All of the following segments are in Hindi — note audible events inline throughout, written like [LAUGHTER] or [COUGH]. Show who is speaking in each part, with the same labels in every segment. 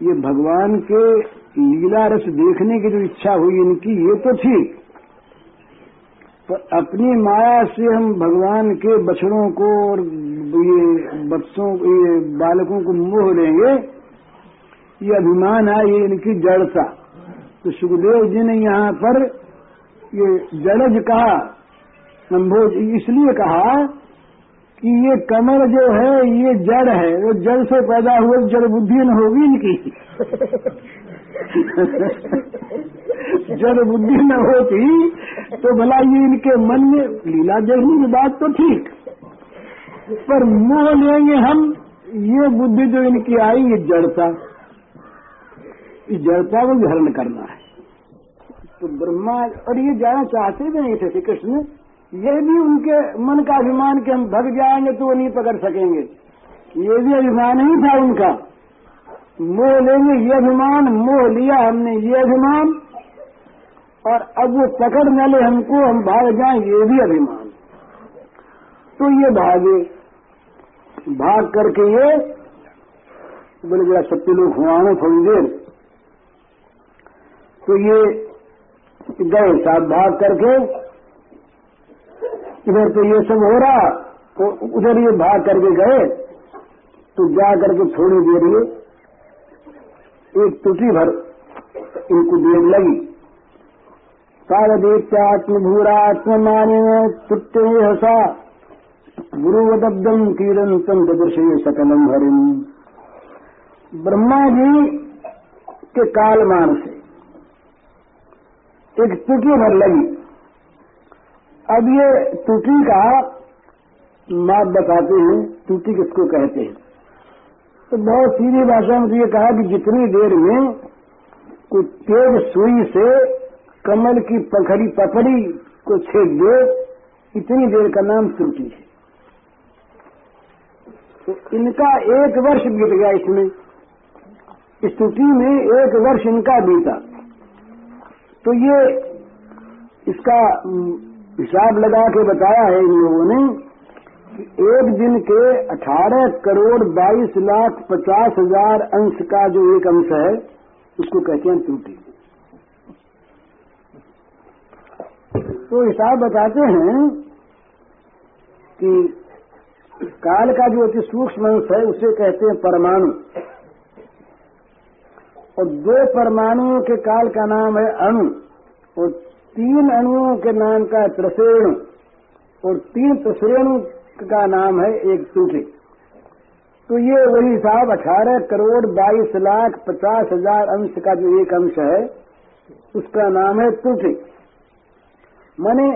Speaker 1: ये भगवान के लीला रस देखने की जो इच्छा हुई इनकी, ये तो ठीक पर अपनी माया से हम भगवान के बछड़ों को और ये बच्चों, ये बालकों को मोह लेंगे, ये अभिमान है, ये इनकी जड़ता तो सुखदेव जी ने यहाँ पर ये जड़ज कहा संभोज इसलिए कहा कि ये कमर जो है, ये जड़ है, वो जड़ से पैदा हुए जड़ बुद्धि न होगी इनकी। [LAUGHS] जड़ बुद्धि न होती तो भला ये इनके मन में लीला देखने की बात तो ठीक, पर मोह लेंगे हम, ये बुद्धि जो इनकी आई, ये जड़ता। इस जड़ता को धारण करना है। तो ब्रह्मा, और ये जाना चाहते भी नहीं थे श्री कृष्ण ये भी उनके मन का अभिमान कि हम भग जाएँगे तो वो नहीं पकड़ सकेंगे। ये भी अभिमान ही था उनका। मोह लेंगे, ये अभिमान, मोह लिया हमने, ये अभिमान। और अब वो पकड़ न ले हमको, हम भाग जाएँ, ये भी अभिमान। तो ये भागे। भाग करके ये बोले, जरा सत्य लोग हुआ थोड़ी देर। तो ये गए साथ भाग करके इधर तो ये सब हो रहा तो उधर ये भाग करके गए तो जा करके थोड़ी देर ये एक तुटी भर इनको देर लगी। सावदेत्यात्मभूरात्म माने तुट्टे हसा। गुरुवदब्दम कीरंतम ददर्शे सकलम हरिम। ब्रह्मा जी के कालमान से एक तुटी भर लगी। अब ये टूटी का माप बताते हैं, टूटी किसको कहते हैं। तो बहुत सीधी भाषा में तो ये कहा कि जितनी देर में कोई तेज सुई से कमल की पखड़ी पकड़ी को छेद दे, इतनी देर का नाम त्रुटि है। तो इनका एक वर्ष बीत गया इसमें। इस त्रुटि में एक वर्ष इनका बीता। तो ये इसका हिसाब लगा के बताया है इन लोगों ने कि एक दिन के 18 करोड़ 22 लाख पचास हज़ार अंश का जो एक अंश है, उसको कहते हैं त्रुटि। तो हिसाब बताते हैं कि काल का जो अति सूक्ष्म अंश है, उसे कहते हैं परमाणु। और दो परमाणुओं के काल का नाम है अणु और तीन अणुओं के नाम का त्रसेणु और तीन त्रसेणु का नाम है एक सूखे तो ये वही साहब अठारह करोड़ बाईस लाख पचास हज़ार अंश का जो एक अंश है, उसका नाम है तुठी मैंने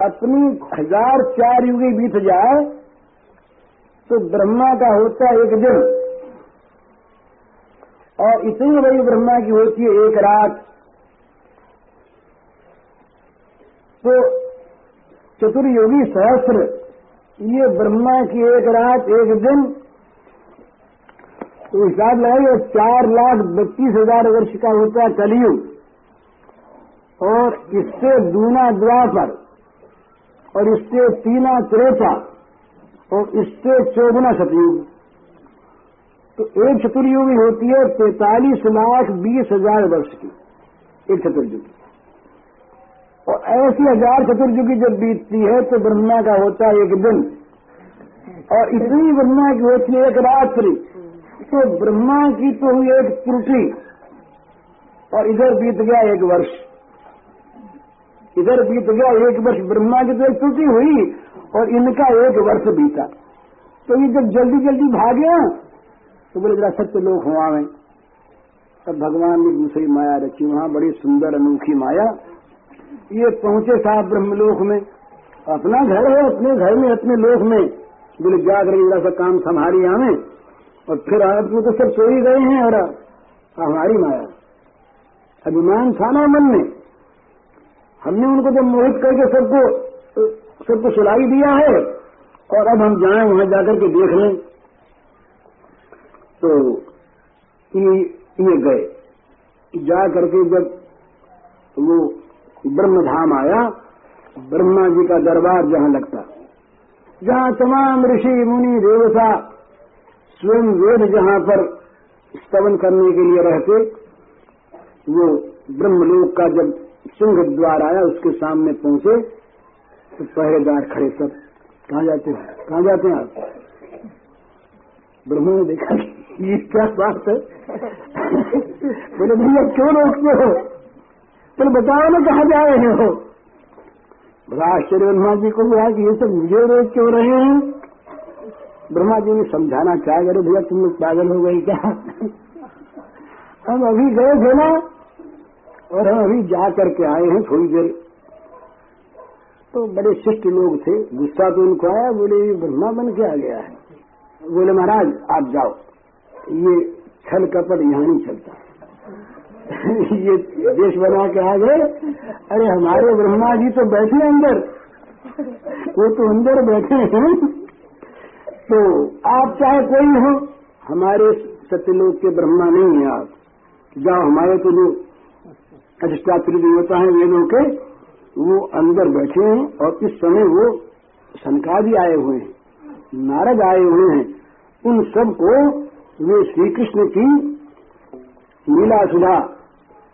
Speaker 1: अपनी हज़ार चार युगी बीत जाए तो ब्रह्मा का होता है एक दिन। और इतनी बड़ी ब्रह्मा की होती है एक रात। तो चतुर्योगी सहस्त्र ये ब्रह्मा की एक रात, एक दिन तो हिसाब लगाइए चार लाख बत्तीस हज़ार वर्ष का होता है कलयुग। और इससे दूना द्वापर, और इससे तीना त्रेता, और इससे चौगुना सतयुग। तो एक चतुर्युगी होती है, तैतालीस लाख बीस हज़ार वर्ष की, एक चतुर्युगी। और ऐसी हज़ार चतुर्युगी जब बीतती है तो ब्रह्मा का होता है एक दिन। और इतनी ब्रह्मा की होती है एक रात्रि। तो ब्रह्मा की तो हुई एक त्रुटि। और इधर बीत गया एक वर्ष। इधर बीत गया एक वर्ष। ब्रह्मा की तो एक त्रुटि हुई और इनका एक वर्ष बीता। तो ये जब जल्दी जल्दी भागे तो बोले, जरा सत्य लोग हुआ में तब भगवान ने दूसरी माया रखी। वहाँ बड़ी सुंदर अनोखी माया ये पहुँचे साहब ब्रह्मलोक में। अपना घर है अपने घर में अपने लोक में। बोले जाकर जरा सा काम संभाली आवे और फिर आदमी तो सब चोरी गए हैं और हमारी माया। अभिमान था ना मन में। हमने उनको तो मोहित करके सबको सबको सुलाई दिया है और अब हम जाएँ वहाँ जाकर के देख लें तो ये, ये गए। जा करके जब वो ब्रह्मधाम आया, ब्रह्मा जी का दरबार जहाँ लगता। जहाँ तमाम ऋषि, मुनि, देवता स्वयं वेद जहाँ पर स्तवन करने के लिए रहते, वो ब्रह्मलोक का जब सिंह द्वार आया, उसके सामने पहुँचे तो पहरेदार खड़े सब, कहा जाते हैं? कहा जाते हैं आप? ब्रह्मा ने देखा ये क्या बात है? [LAUGHS] बोले भैया, क्यों रोकते हो? बोले बताओ ना कहा जा रहे हो। बड़ा आश्चर्य ब्रह्मा जी को हुआ कि ये सब मुझे रोक क्यों रहे हैं? ब्रह्मा जी ने समझाना चाह करे भैया, तुम लोग पागल हो गई क्या? हम अभी गए थे ना, और हम अभी जा करके आए हैं थोड़ी देर। तो बड़े शिष्ट लोग थे, गुस्सा तो उनको आया, बोले, ये ब्रह्मा बन के आ गया है। बोले, महाराज, आप जाओ, ये छल कपट यहाँ नहीं चलता। [LAUGHS] ये देश बना के आ गए। अरे, हमारे ब्रह्मा जी तो बैठे अंदर। वो तो अंदर बैठे हैं। तो आप चाहे कोई हो, हमारे सत्यलोक के ब्रह्मा नहीं है आप। जाओ, हमारे तो जो अधिष्ठात्री देवता है, वेदों के, वो अंदर बैठे हैं और इस समय वो सनकादि आए हुए हैं, नारद आए हुए हैं। उन सबको वे श्री कृष्ण की लीला सुधा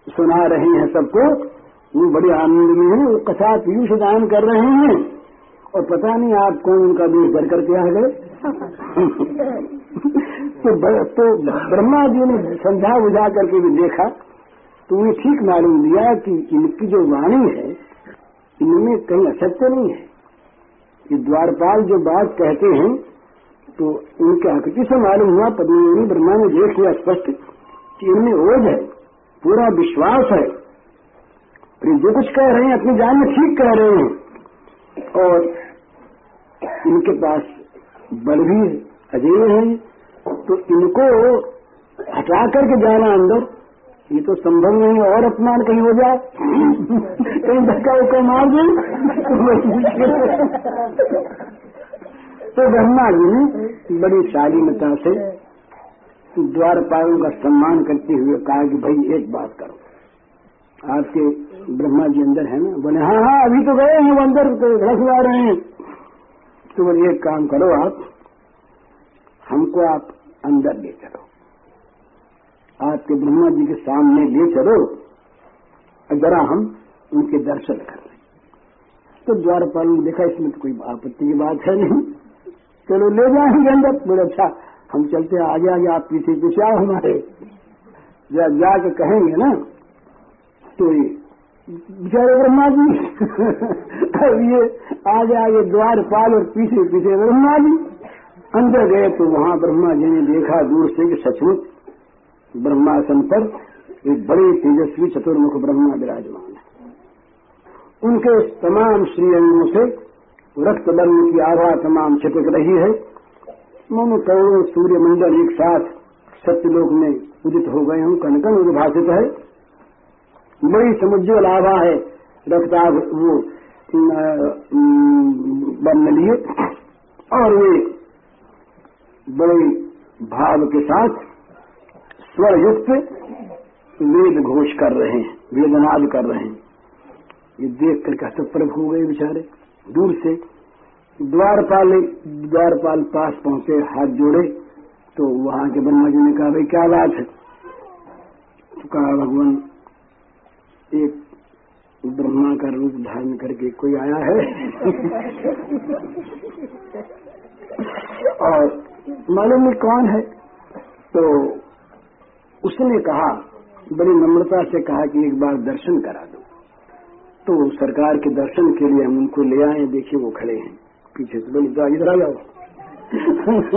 Speaker 1: सुना रहे हैं सबको वो बड़े आनंद में है वो कथा पीयूष दान कर रहे हैं और पता नहीं आप कौन उनका देश भर करके आ गए। [LAUGHS] तो, तो ब्रह्मा जी ने समझा बुझा करके भी देखा तो उन्हें ठीक मालूम दिया कि इनकी जो वाणी है इनमें कहीं असत्य नहीं है। कि द्वारपाल जो बात कहते हैं तो उनके आकृति से मालूम हुआ पद्मी ब्रह्मा ने देख लिया स्पष्ट कि इनमें ओझ है। पूरा विश्वास है। जो कुछ कह रहे हैं, अपनी जान में ठीक कह रहे हैं। और इनके पास बल भी अजय है तो इनको हटा करके जाना अंदर, ये तो संभव नहीं, और अपमान कहीं हो जाए। कहीं धक्का उक्का मार दे तो ब्रह्मा जी ने बड़ी शालीनता से द्वारपालों का सम्मान करते हुए कहा कि भाई, एक बात करो। आपके ब्रह्मा जी अंदर है ना? बोले हाँ हाँ अभी तो गए हैं, वो अंदर रख ला रहे हैं। तो बोले, एक काम करो आप, हमको आप अंदर ले चलो। आपके ब्रह्मा जी के सामने ले चलो जरा हम उनके दर्शन कर लें। तो द्वारपाल ने देखा, इसमें तो कोई आपत्ति की बात है नहीं। चलो, ले जाएँगे अंदर। बोले अच्छा हम चलते आगे आगे, आप पीछे पीछे, आओ हमारे। जब जाके कहेंगे ना तो ये बेचारे ब्रह्मा जी अब ये आगे आगे द्वारपाल और पीछे पीछे ब्रह्मा जी अंदर गए तो वहाँ ब्रह्मा जी ने देखा दूर से कि सचमुच ब्रह्मासन पर एक बड़े तेजस्वी चतुर्मुख ब्रह्मा विराजमान है। उनके तमाम श्रीअंगों से रक्त वर्ण की आभा तमाम छिपक रही है। मानो करोड़ों सूर्य मंडल एक साथ सत्यलोक में उदित हो गए हूँ कनकन उद्भाषित है। बड़ी समुज्जवल आभा है, रक्ताभ वो बन लिए। और वे बड़े भाव के साथ स्वर युक्त वेद घोष कर रहे हैं, वेदनाद कर रहे हैं। ये देख कर हस्तप्रभ हो गए बेचारे, दूर से। द्वारपाल द्वारपाल पास पहुँचे, हाथ जोड़े तो वहाँ के ब्रह्मा जी ने कहा, भाई, क्या बात है? तो कहा, भगवान, एक ब्रह्मा का रूप धारण करके कोई आया है? [LAUGHS] और मालूम नहीं कौन है? तो उसने कहा, बड़ी नम्रता से कहा कि एक बार दर्शन करा दो। तो सरकार के दर्शन के लिए हम उनको ले आए, देखिए वो खड़े हैं। पीछे से बोले तो इधर आ जाओ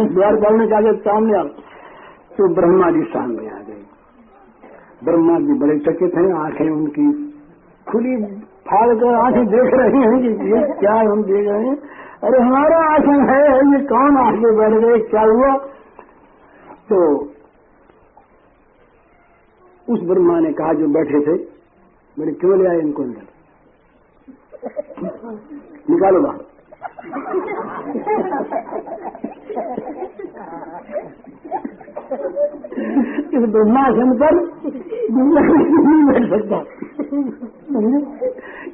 Speaker 1: द्वारपाल ने कहा सामने आओ। तो ब्रह्मा जी सामने आ गए। ब्रह्मा जी बड़े चकित हैं, आँखें उनकी खुली फाड़ कर आँखें देख रही हैं कि ये क्या हम देख रहे हैं। अरे हमारा आसन है, ये कौन आगे बढ़ गए, क्या हुआ? तो उस ब्रह्मा ने कहा, जो बैठे थे मैंने क्यों ले आए इनको अंदर? निकालो बाहर। इस ब्रह्मासन पर नहीं बैठ सकता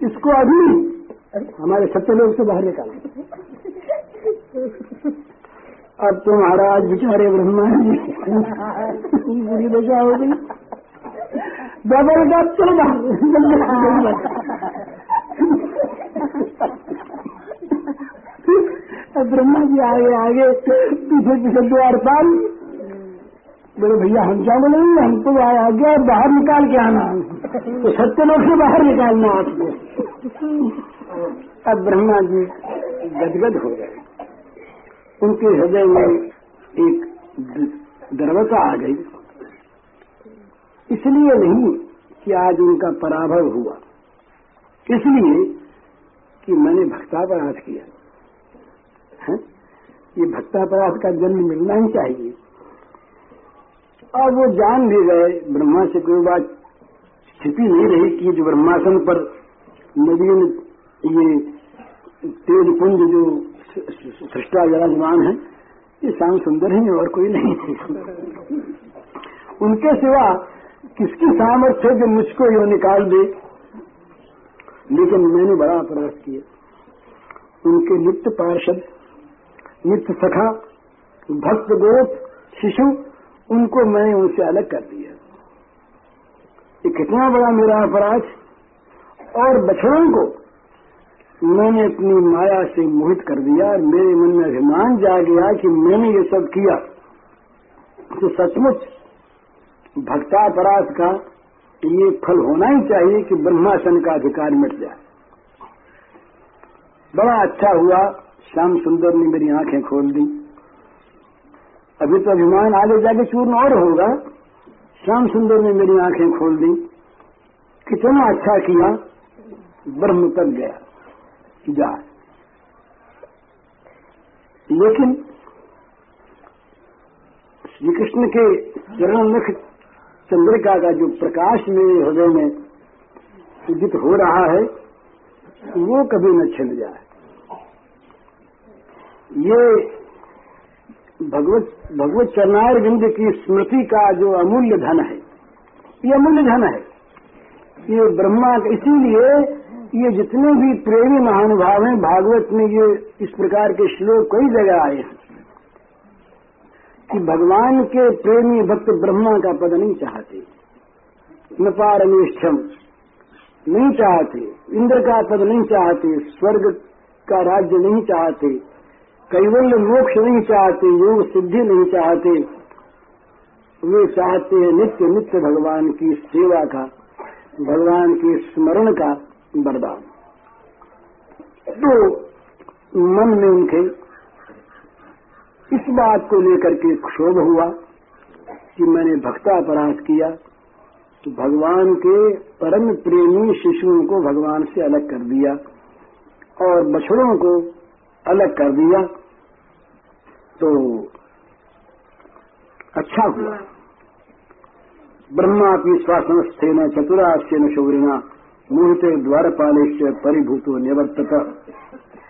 Speaker 1: इसको अभी हमारे सत्य लोग से बाहर निकाल। अब तो महाराज बेचारे ब्रह्मा जी बुरी दशा हो गई। डबल चल ब्रह्मा जी आगे आगे, पीछे पीछे द्वार पाल बोले, भैया, हम क्या बोलेंगे? हमको तो आ गया, बाहर निकाल के आना तो सत्य लोग से बाहर निकालना आपको। अब ब्रह्मा जी गदगद हो गए। उनके हृदय में एक दरवता आ गई। इसलिए नहीं कि आज उनका पराभव हुआ। इसलिए कि मैंने भक्तापराध किया। ये भक्तापराध का जन्म मिलना ही चाहिए। और वो जान भी गए ब्रह्मा से कोई बात छिपी नहीं रही कि जो ब्रह्मासन पर नवीन ये तेज पुंज जो सृष्टा विराजमान है, ये श्याम सुंदर ही, और कोई नहीं उनके सिवा किसकी सामर्थ्य जो मुझको यो निकाल दे? लेकिन मैंने बड़ा अपराध किया। उनके नित्य पार्षद नित्य सखा भक्त गोप शिशु, उनको मैंने उनसे अलग कर दिया। ये कितना बड़ा मेरा अपराध। और बछड़ों को मैंने अपनी माया से मोहित कर दिया और मेरे मन में अभिमान जा गया कि मैंने ये सब किया। तो सचमुच भक्तापराध का ये फल होना ही चाहिए कि ब्रह्मासन का अधिकार मिट जाए। बड़ा अच्छा हुआ श्याम सुंदर ने मेरी आँखें खोल दी। अभी तो अभिमान आगे जाके चूर्ण और होगा। श्याम सुंदर ने मेरी आँखें खोल दी। कितना अच्छा किया। ब्रह्म तक गया। जा। लेकिन श्री कृष्ण के चरण मुख चंद्रिका का जो प्रकाश मेरे हृदय में उदित हो रहा है, वो कभी न छिल जाए। ये भगवत भगवत चरनायर बिंद की स्मृति का जो अमूल्य धन है, ये अमूल्य धन है। ये ब्रह्मा, इसीलिए ये जितने भी प्रेमी महानुभाव हैं, भागवत में ये इस प्रकार के श्लोक कई जगह आए हैं कि भगवान के प्रेमी भक्त ब्रह्मा का पद नहीं चाहते, न पारमेष्ठम नहीं चाहते, इंद्र का पद नहीं चाहते, स्वर्ग का राज्य नहीं चाहते कैवल्य मोक्ष नहीं चाहते, योग सिद्धि नहीं चाहते। वे चाहते हैं नित्य नित्य भगवान की सेवा का, भगवान के स्मरण का वरदान। तो मन में उनके इस बात को लेकर के क्षोभ हुआ कि मैंने भक्ता अपराध किया। तो भगवान के परम प्रेमी शिशुओं को भगवान से अलग कर दिया और बछड़ों को अलग कर दिया। तो अच्छा हुआ। ब्रह्मा की श्वासन न शौरिना मोहित द्वारपाले से परिभूतो निवर्तक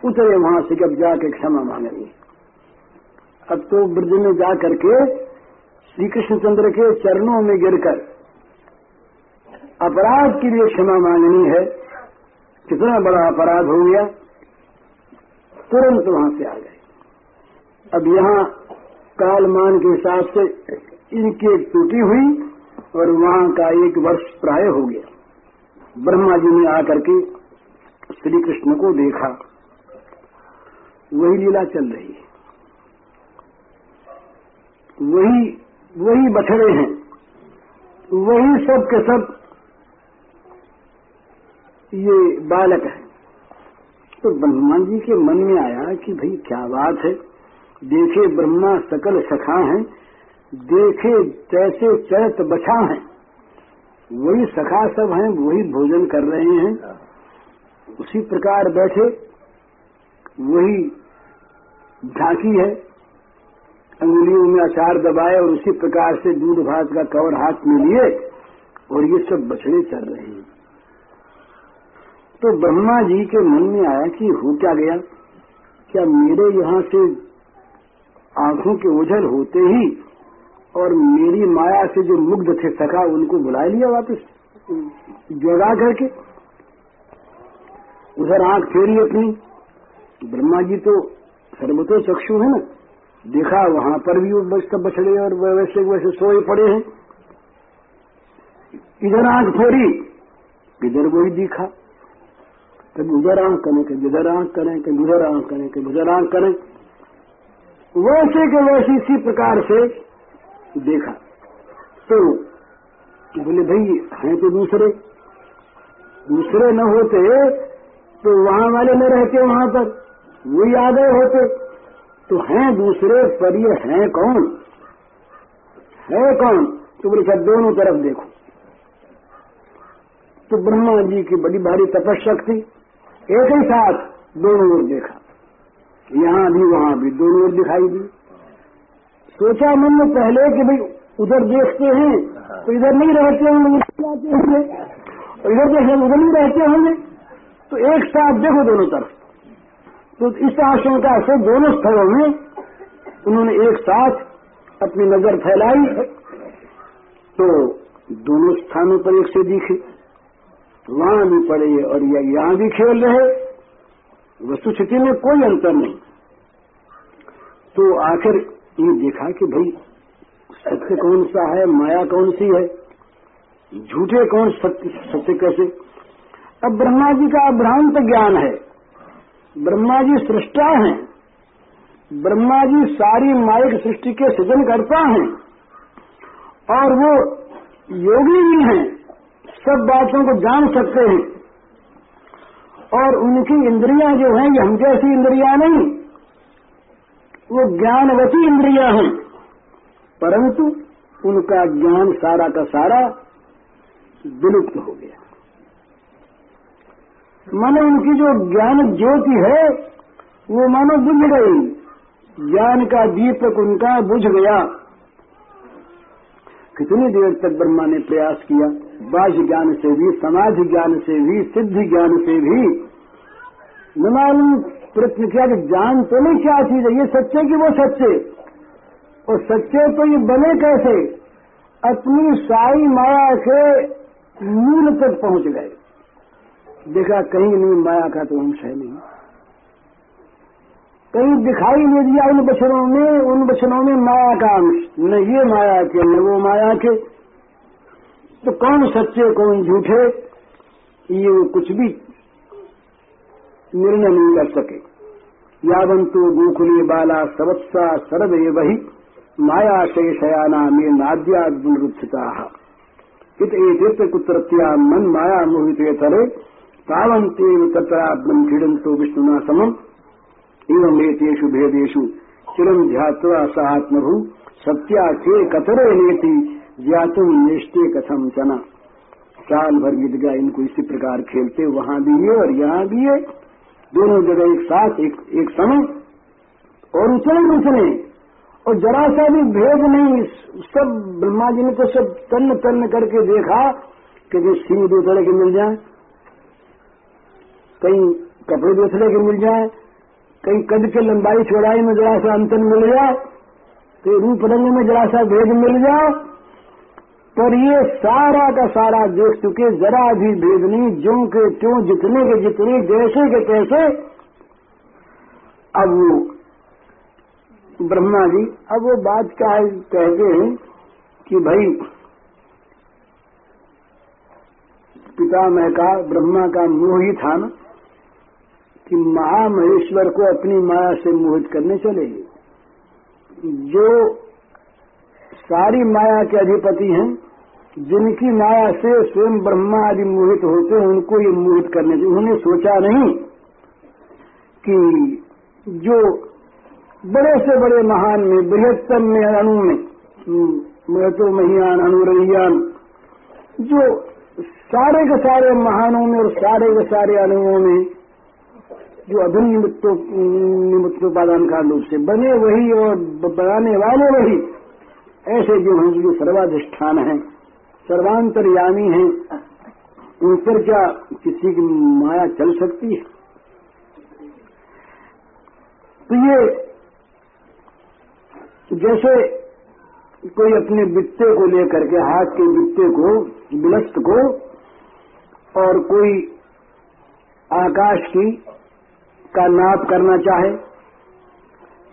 Speaker 1: उतरे वहाँ से जब जाके क्षमा मांगेंगे अब तो ब्रज में जा करके श्री कृष्णचंद्र के चरणों में गिरकर अपराध के लिए क्षमा मांगनी है। कितना बड़ा अपराध हो गया। तुरंत वहाँ से आ गए। अब यहाँ कालमान के हिसाब से इनकी एक टूटी हुई और वहाँ का एक वर्ष प्राय हो गया। ब्रह्मा जी ने आकर के श्री कृष्ण को देखा। वही लीला चल रही है। वही वही बछड़े हैं। वही सब के सब ये बालक है। तो ब्रह्मा जी के मन में आया कि भाई क्या बात है। देखे ब्रह्मा सकल सखा है, देखे जैसे चैत बछा है। वही सखा सब हैं, वही भोजन कर रहे हैं। उसी प्रकार बैठे, वही झांकी है, अंगुलियों में अचार दबाए और उसी प्रकार से दूध भात का कवर हाथ में लिए और ये सब बछड़े चल रहे हैं। तो ब्रह्मा जी के मन में आया कि हो क्या गया? क्या मेरे यहाँ से आँखों के ओझल होते ही और मेरी माया से जो मुग्ध थे सका उनको बुला लिया वापस। जगा करके। उधर आँख फेरी अपनी। ब्रह्मा जी तो सर्वतो चक्षु है ना। देखा, वहाँ पर भी वो बछड़े और वैसे वैसे सोए पड़े हैं। इधर आँख फोड़ी इधर वही दिखा। कभी उधर आँख करें, कभी उधर आँख करें, कभी उधर आँख करें, कभी उधर आँख करें। वैसे के वैसे इसी प्रकार से देखा। तो बोले, भाई, हैं तो दूसरे। दूसरे न होते तो वहाँ वाले न रहते वहाँ पर। वही आ गए होते। तो हैं दूसरे, पर ये हैं कौन? है कौन? तो बोले सब दोनों तरफ़ देखो। तो ब्रह्मा जी की बड़ी भारी तपस्या थी। एक ही साथ दोनों ओर देखा। यहाँ भी, वहाँ भी, दोनों दिखाई दी। सोचा मन में पहले कि भाई उधर देखते हैं तो इधर नहीं रहते होंगे जाते होंगे, और इधर देखें उधर नहीं रहते होंगे। तो एक साथ देखो दोनों तरफ़। तो इस आशंका से दोनों स्थलों में उन्होंने एक साथ अपनी नज़र फैलाई तो दोनों स्थानों पर एक से दिखे। वहाँ भी पड़े और यहाँ भी खेल रहे वस्तुस्थिति में कोई अंतर नहीं। तो आखिर ये देखा कि भाई, सत्य कौन सा है, माया कौन सी है, झूठे कौन सत्य सत्य कैसे? अब ब्रह्मा जी का भ्रांत ज्ञान है। ब्रह्मा जी सृष्टा हैं। ब्रह्मा जी सारी मायिक सृष्टि के सृजन करता हैं। और वो योगी भी हैं। सब बातों को जान सकते हैं। और उनकी इंद्रियाँ जो हैं, ये हम जैसी इंद्रियाँ नहीं। वो ज्ञानवती इंद्रिया हैं। परंतु उनका ज्ञान सारा का सारा विलुप्त हो गया। मानो उनकी जो ज्ञान ज्योति है, वो मानो बुझ गई। ज्ञान का दीपक उनका बुझ गया। कितनी देर तक ब्रह्मा ने प्रयास किया? बाह्य ज्ञान से भी समाज ज्ञान से भी, सिद्ध ज्ञान से भी। न मालूम प्रश्न किया कि जान तो नहीं क्या चीज़ है, ये सच्चे कि वो सच्चे? और सच्चे तो ये बने कैसे? अपनी साई माया से मूल तक पहुँच गए। देखा कहीं नहीं माया का तो अंश है नहीं। कहीं दिखाई नहीं दिया उन बचनों में, उन बचनों में माया का अंश। न ये माया के, न वो माया के। तो कौन सच्चे, कौन झूठे, ये कुछ भी निर्णय नहीं कर सके। यावंतु गोकुले बाला सवत्सा सरदे वही, माया शेषयाना में नाद्या गुणरुत्थिता इत कुत्रत्या मन माया मोहिते तरे तावंते तत्रात्मन क्रीडंतो विष्णुना समम। एवं एतेषु भेदेषु। चिरम ध्यात्वा स आत्मभू सत्या के कतरे नेति ज्ञातुम निष्ठे कथम चना साल भर बीत गया, इनको इसी प्रकार खेलते, वहाँ भी है और यहाँ भी है दोनों जगह एक साथ, एक एक समय, और उछले उछले और जरा सा भी भेद नहीं, सब ब्रह्मा जी ने तो सब तन्न तन्न करके देखा, कि जो सिंह दूसरे के मिल जाए, कहीं कपड़े दूसरे के मिल जाए कहीं कद के लंबाई चौड़ाई में जरा सा अंतर मिल जाए कहीं रूप रंग में जरा सा भेद मिल जाए पर ये सारा का सारा देख चुके, जरा भी भेद नहीं जो के त्यों, जितने के जितने, जैसे के तैसे। अब वो ब्रह्मा जी, अब वो बात क्या कहते हैं कि भाई, पितामह का, ब्रह्मा का मोह ही था ना। कि महामहेश्वर को अपनी माया से मोहित करने चले। जो सारी माया के अधिपति हैं, जिनकी माया से स्वयं ब्रह्मा आदि मोहित होते हैं, उनको ये मोहित करने से उन्होंने सोचा नहीं कि जो बड़े से बड़े महान में, बृहत्तम में, अणु में महतो महियान अनुरहियान जो सारे के सारे महानों में और सारे के सारे अणुओं में जो अभिन्न निमित्तोपादान का रूप से बने वही और बनाने वाले वही, ऐसे जो हैं, जो सर्वाधिष्ठान हैं, सर्वांतरयामी हैं, उन पर क्या किसी की माया चल सकती है? तो ये जैसे कोई अपने बित्ते को लेकर के, हाथ के बित्ते को बिलस्त को, और कोई आकाश की का नाप करना चाहे,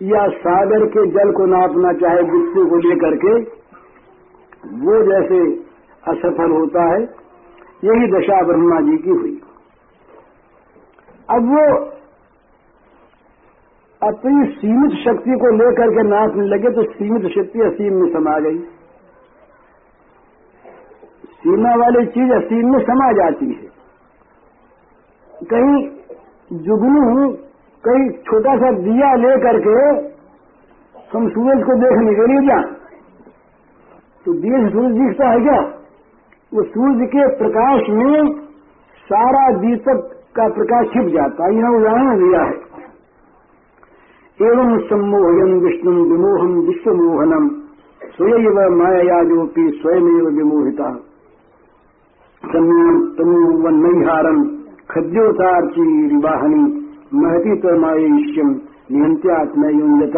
Speaker 1: या सागर के जल को नापना चाहे गुस्से को लेकर के, वो जैसे असफल होता है, यही दशा ब्रह्मा जी की हुई। अब वो अपनी सीमित शक्ति को लेकर के नाचने लगे तो सीमित शक्ति असीम में समा गई। सीमा वाली चीज़ असीम में समा जाती है। कहीं जुगनू कई छोटा सा दिया ले करके हम सूरज को देखने के लिए जाए तो दिए सूरज दिखता है क्या? वो सूर्य के प्रकाश में सारा दीपक का प्रकाश छिप जाता है, यहाँ उदाहरण दिया है। एवं सम्मोहयम विष्णु विमोहम विश्वमोहनम स्वयं माया जोपी स्वयं विमोहिता। सम्यम तनु नैहारम खद्योतार्ची वाहनी महती तमायिष्यम निहंत्यात्मयुंजत